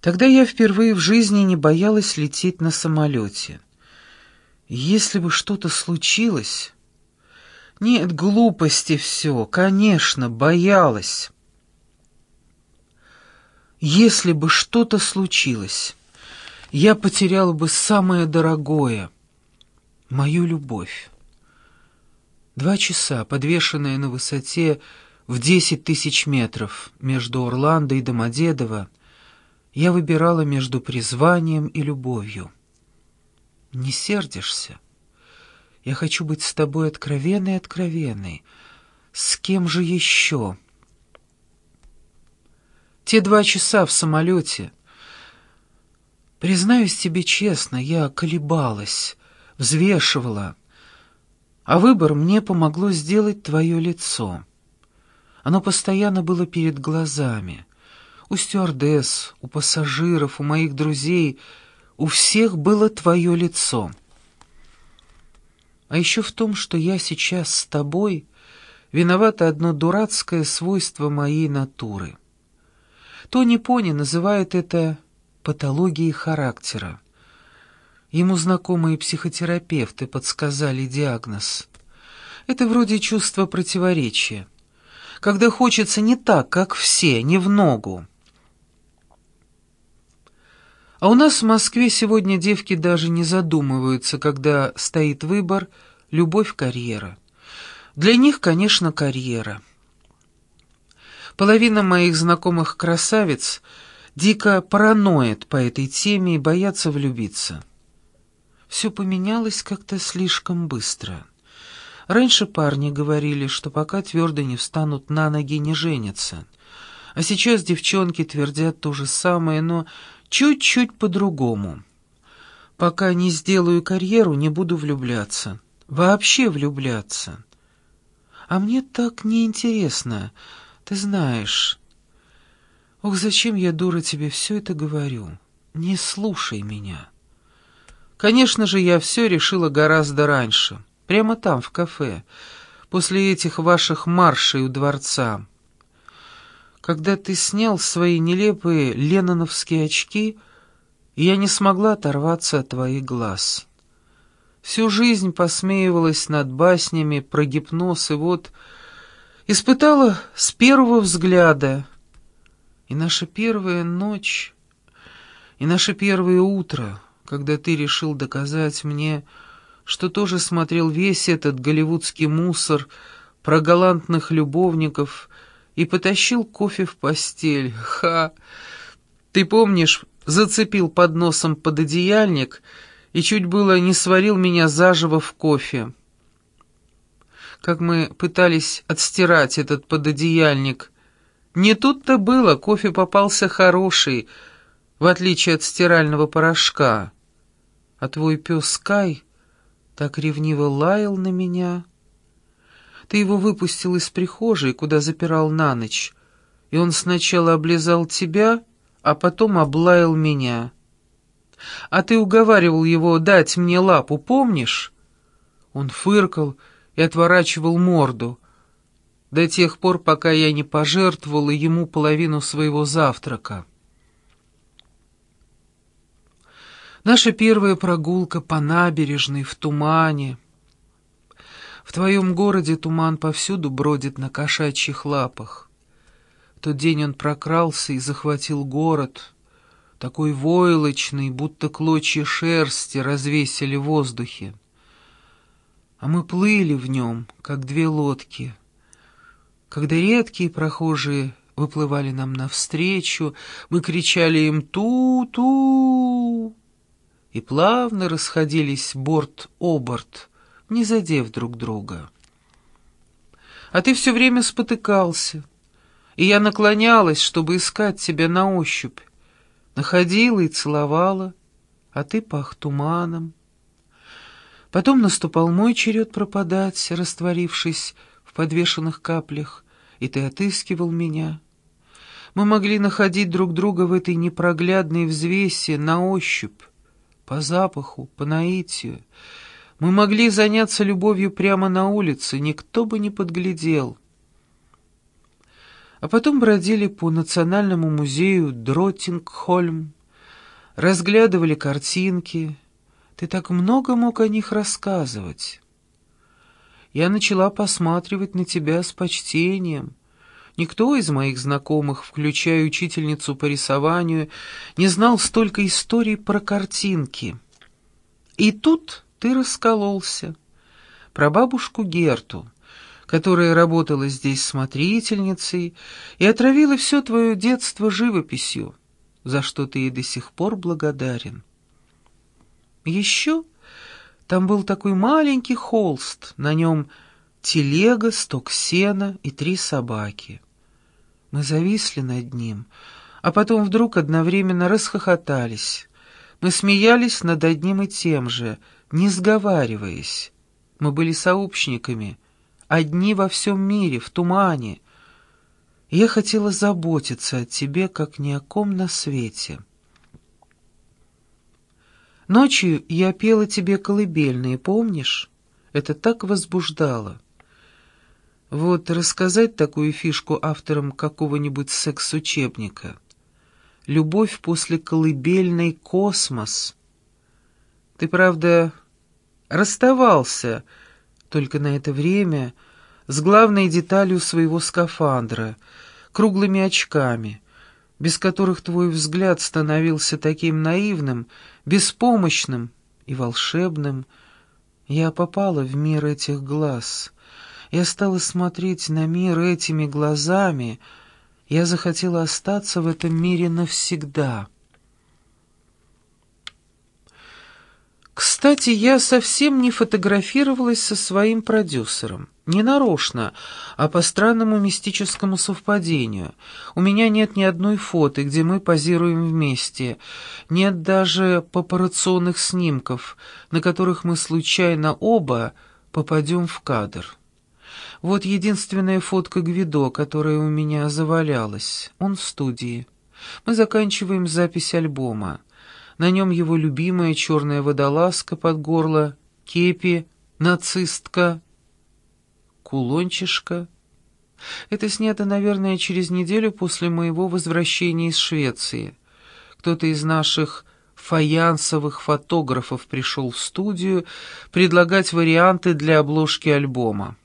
Тогда я впервые в жизни не боялась лететь на самолете. Если бы что-то случилось... Нет, глупости все, конечно, боялась. Если бы что-то случилось, я потеряла бы самое дорогое — мою любовь. Два часа, подвешенная на высоте в десять тысяч метров между Орландо и Домодедово, я выбирала между призванием и любовью. Не сердишься? Я хочу быть с тобой откровенной-откровенной. С кем же еще? Те два часа в самолете. Признаюсь тебе честно, я колебалась, взвешивала. А выбор мне помогло сделать твое лицо. Оно постоянно было перед глазами. У стюардесс, у пассажиров, у моих друзей, у всех было твое лицо. А еще в том, что я сейчас с тобой, виновато одно дурацкое свойство моей натуры. Тони Пони называет это патологией характера. Ему знакомые психотерапевты подсказали диагноз. Это вроде чувства противоречия. Когда хочется не так, как все, не в ногу. А у нас в Москве сегодня девки даже не задумываются, когда стоит выбор «любовь-карьера». Для них, конечно, карьера. Половина моих знакомых красавиц дико параноид по этой теме и боятся влюбиться. Все поменялось как-то слишком быстро. Раньше парни говорили, что пока твердо не встанут на ноги, не женятся. А сейчас девчонки твердят то же самое, но чуть-чуть по-другому. Пока не сделаю карьеру, не буду влюбляться. Вообще влюбляться. А мне так неинтересно, ты знаешь. Ох, зачем я, дура, тебе все это говорю? Не слушай меня. Конечно же, я все решила гораздо раньше. Прямо там, в кафе, после этих ваших маршей у дворца когда ты снял свои нелепые ленноновские очки, и я не смогла оторваться от твоих глаз. Всю жизнь посмеивалась над баснями про гипноз, и вот испытала с первого взгляда. И наша первая ночь, и наше первое утро, когда ты решил доказать мне, что тоже смотрел весь этот голливудский мусор про галантных любовников — и потащил кофе в постель. Ха! Ты помнишь, зацепил под носом пододеяльник и чуть было не сварил меня заживо в кофе. Как мы пытались отстирать этот пододеяльник. Не тут-то было, кофе попался хороший, в отличие от стирального порошка. А твой пес Кай так ревниво лаял на меня... Ты его выпустил из прихожей, куда запирал на ночь, и он сначала облизал тебя, а потом облаял меня. А ты уговаривал его дать мне лапу, помнишь? Он фыркал и отворачивал морду, до тех пор, пока я не пожертвовала ему половину своего завтрака. Наша первая прогулка по набережной в тумане — в твоем городе туман повсюду бродит на кошачьих лапах. В тот день он прокрался и захватил город, такой войлочный, будто клочья шерсти развесили в воздухе. А мы плыли в нем, как две лодки. Когда редкие прохожие выплывали нам навстречу, мы кричали им «Ту-ту!» и плавно расходились борт-о-борт, не задев друг друга. А ты все время спотыкался, и я наклонялась, чтобы искать тебя на ощупь. Находила и целовала, а ты пах туманом. Потом наступал мой черед пропадать, растворившись в подвешенных каплях, и ты отыскивал меня. Мы могли находить друг друга в этой непроглядной взвесе на ощупь, по запаху, по наитию, мы могли заняться любовью прямо на улице, никто бы не подглядел. а потом бродили по Национальному музею Дроттингхольм, разглядывали картинки. Ты так много мог о них рассказывать. Я начала посматривать на тебя с почтением. Никто из моих знакомых, включая учительницу по рисованию, не знал столько историй про картинки. И тут ты раскололся. Про бабушку Герту, которая работала здесь смотрительницей и отравила все твое детство живописью за что ты ей до сих пор благодарен. Еще там был такой маленький холст, на нем телега, сток сена и три собаки. Мы зависли над ним, а потом вдруг одновременно расхохотались. Мы смеялись над одним и тем же, не сговариваясь. Мы были сообщниками, одни во всем мире, в тумане, я хотела заботиться о тебе, как ни о ком на свете. Ночью я пела тебе колыбельные, помнишь? Это так возбуждало. Вот рассказать такую фишку авторам какого-нибудь секс-учебника. Любовь после колыбельной космос. Ты, правда, расставался, только на это время с главной деталью своего скафандра, круглыми очками, без которых твой взгляд становился таким наивным, беспомощным и волшебным. Я попала в мир этих глаз. Я стала смотреть на мир этими глазами. Я захотела остаться в этом мире навсегда». Кстати, я совсем не фотографировалась со своим продюсером. Не нарочно, а по странному мистическому совпадению. У меня нет ни одной фото, где мы позируем вместе. Нет даже папарационных снимков, на которых мы случайно оба попадем в кадр. Вот единственная фотка Гвидо, которая у меня завалялась. Он в студии. Мы заканчиваем запись альбома. На нем его любимая черная водолазка под горло, кепи, нацистка, кулончишка. Это снято, наверное, через неделю после моего возвращения из Швеции. Кто-то из наших фаянсовых фотографов пришел в студию предлагать варианты для обложки альбома.